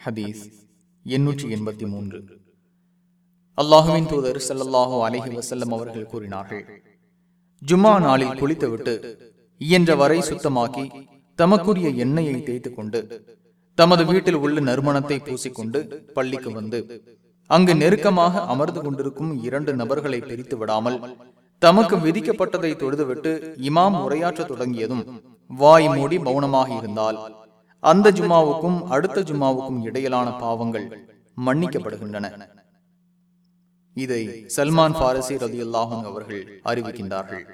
ஹதீஸ் எண்ணூற்றி எண்பத்தி மூன்று. அல்லாஹுவின் தூதர் ஸல்லல்லாஹு அலஹி வசல்லம் அவர்கள் கூறினார்கள் ஜும்மா நாளில் குளித்துவிட்டு இயன்ற வரை சுத்தமாக்கி தமக்குரிய எண்ணெயை தேய்த்து கொண்டு தமது வீட்டில் உள்ள நறுமணத்தை பூசிக்கொண்டு பள்ளிக்கு வந்து அங்கு நெருக்கமாக அமர்ந்து கொண்டிருக்கும் இரண்டு நபர்களை பிரித்து விடாமல் தமக்கு விதிக்கப்பட்டதை தொழுதுவிட்டு இமாம் உரையாற்ற தொடங்கியதும் வாய் மூடி மௌனமாக இருந்தால் அந்த ஜும்மாவுக்கும் அடுத்த ஜும்மாவுக்கும் இடையிலான பாவங்கள் மன்னிக்கப்படுகின்றன. இதை சல்மான் பாரசி ரதி அவர்கள் அறிவிக்கின்றார்கள்.